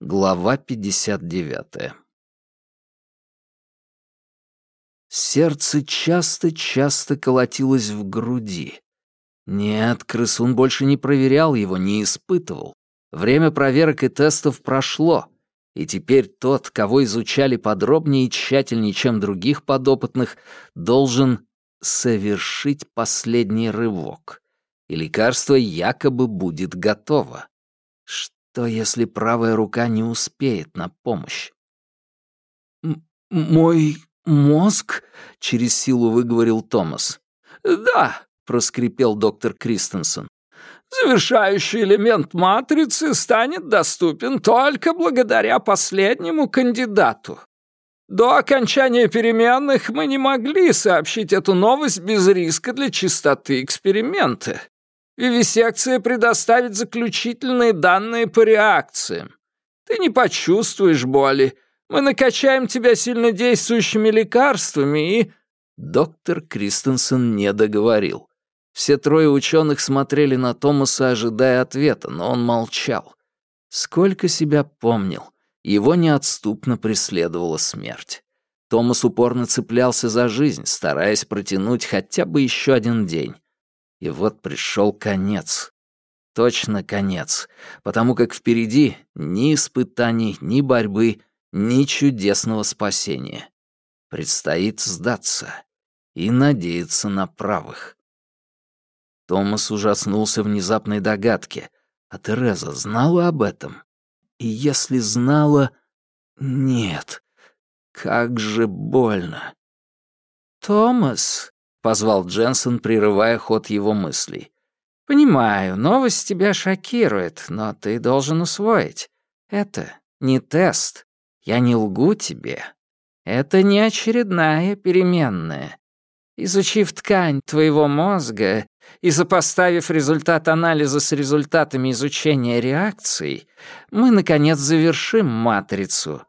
Глава 59 Сердце часто-часто колотилось в груди. Нет, крысун больше не проверял его, не испытывал. Время проверок и тестов прошло, и теперь тот, кого изучали подробнее и тщательнее, чем других подопытных, должен совершить последний рывок. И лекарство якобы будет готово. Что, если правая рука не успеет на помощь? «Мой мозг?» — через силу выговорил Томас. «Да», — проскрипел доктор Кристенсен. «Завершающий элемент матрицы станет доступен только благодаря последнему кандидату. До окончания переменных мы не могли сообщить эту новость без риска для чистоты эксперимента. Вивисекция предоставит заключительные данные по реакциям. Ты не почувствуешь боли. Мы накачаем тебя сильнодействующими лекарствами и...» Доктор Кристенсен не договорил. Все трое ученых смотрели на Томаса, ожидая ответа, но он молчал. Сколько себя помнил, его неотступно преследовала смерть. Томас упорно цеплялся за жизнь, стараясь протянуть хотя бы еще один день. И вот пришел конец. Точно конец, потому как впереди ни испытаний, ни борьбы, ни чудесного спасения. Предстоит сдаться и надеяться на правых. Томас ужаснулся внезапной догадке. А Тереза знала об этом? И если знала... Нет. Как же больно. «Томас», позвал Дженсен, прерывая ход его мыслей. «Понимаю, новость тебя шокирует, но ты должен усвоить. Это не тест. Я не лгу тебе. Это не очередная переменная. Изучив ткань твоего мозга и сопоставив результат анализа с результатами изучения реакций, мы, наконец, завершим матрицу.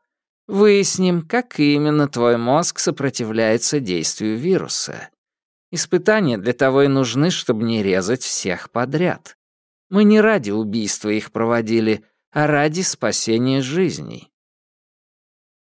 Выясним, как именно твой мозг сопротивляется действию вируса. Испытания для того и нужны, чтобы не резать всех подряд. Мы не ради убийства их проводили, а ради спасения жизней.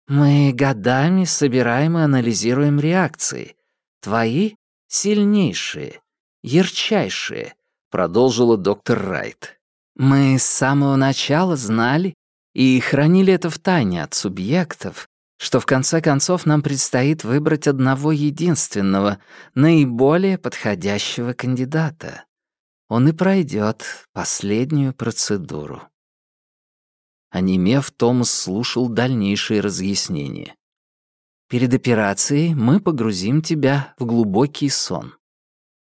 Мы годами собираем и анализируем реакции. Твои — сильнейшие, ярчайшие, продолжила доктор Райт. Мы с самого начала знали и хранили это в тайне от субъектов, что в конце концов нам предстоит выбрать одного единственного, наиболее подходящего кандидата. Он и пройдет последнюю процедуру. Онемев, Томас слушал дальнейшие разъяснения. «Перед операцией мы погрузим тебя в глубокий сон.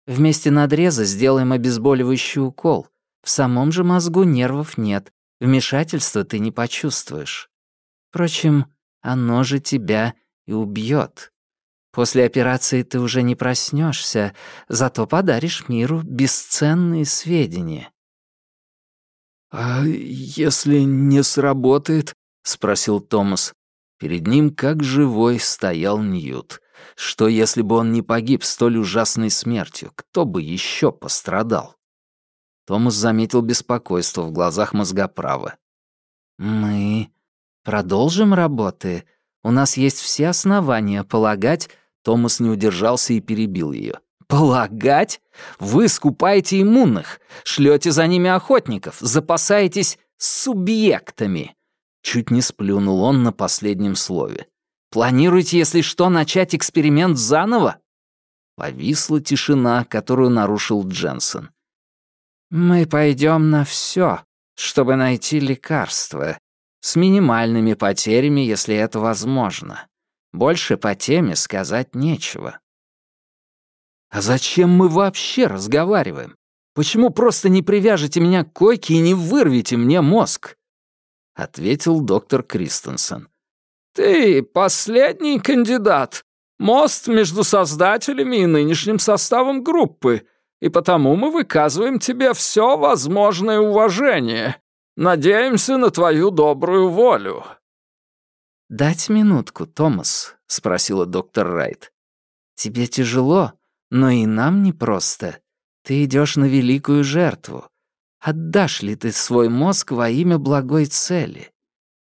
Вместе надреза сделаем обезболивающий укол. В самом же мозгу нервов нет, вмешательства ты не почувствуешь. Впрочем, оно же тебя и убьет. После операции ты уже не проснешься, зато подаришь миру бесценные сведения». «А если не сработает?» — спросил Томас. Перед ним, как живой, стоял Ньют. Что, если бы он не погиб столь ужасной смертью? Кто бы еще пострадал? Томас заметил беспокойство в глазах мозгоправа. «Мы Продолжим работы. У нас есть все основания полагать...» Томас не удержался и перебил ее. «Полагать? Вы скупаете иммунных, шлете за ними охотников, запасаетесь субъектами!» Чуть не сплюнул он на последнем слове. «Планируете, если что, начать эксперимент заново?» Повисла тишина, которую нарушил Дженсен. «Мы пойдем на все, чтобы найти лекарство, с минимальными потерями, если это возможно. Больше по теме сказать нечего. «А зачем мы вообще разговариваем? Почему просто не привяжете меня к койке и не вырвете мне мозг?» Ответил доктор Кристенсен. «Ты последний кандидат. Мост между создателями и нынешним составом группы, и потому мы выказываем тебе все возможное уважение. Надеемся на твою добрую волю». «Дать минутку, Томас», — спросила доктор Райт. «Тебе тяжело, но и нам непросто. Ты идешь на великую жертву. Отдашь ли ты свой мозг во имя благой цели?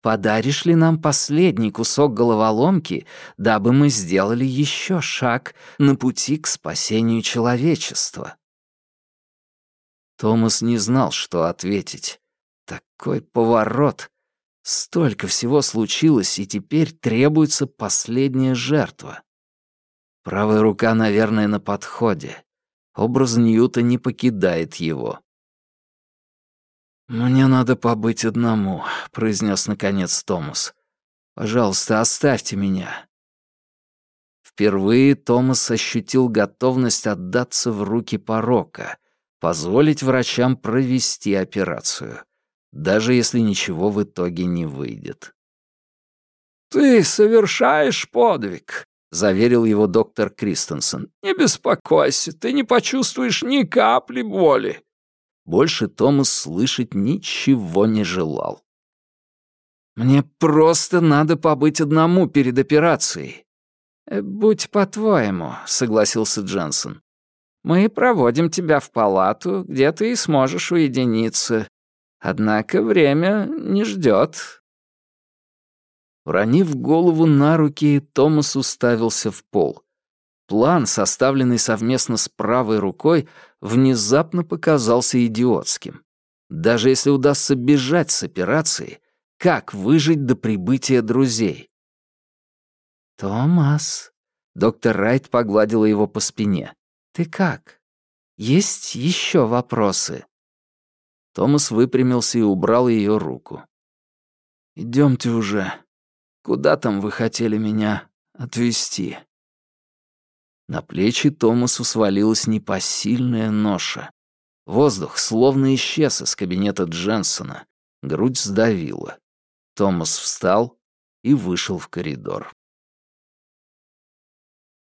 подаришь ли нам последний кусок головоломки, дабы мы сделали еще шаг на пути к спасению человечества?» Томас не знал, что ответить. Такой поворот. Столько всего случилось, и теперь требуется последняя жертва. Правая рука, наверное, на подходе. Образ Ньюта не покидает его. «Мне надо побыть одному», — произнес наконец Томас. «Пожалуйста, оставьте меня». Впервые Томас ощутил готовность отдаться в руки порока, позволить врачам провести операцию, даже если ничего в итоге не выйдет. «Ты совершаешь подвиг», — заверил его доктор Кристенсен. «Не беспокойся, ты не почувствуешь ни капли боли». Больше Томас слышать ничего не желал. «Мне просто надо побыть одному перед операцией». «Э, «Будь по-твоему», — согласился Дженсен. «Мы проводим тебя в палату, где ты и сможешь уединиться. Однако время не ждет. Уронив голову на руки, Томас уставился в пол. План, составленный совместно с правой рукой, внезапно показался идиотским. Даже если удастся бежать с операции, как выжить до прибытия друзей? «Томас», — доктор Райт погладила его по спине, — «ты как? Есть еще вопросы?» Томас выпрямился и убрал ее руку. «Идемте уже», Куда там вы хотели меня отвезти?» На плечи Томасу свалилась непосильная ноша. Воздух словно исчез из кабинета Дженсона. Грудь сдавила. Томас встал и вышел в коридор.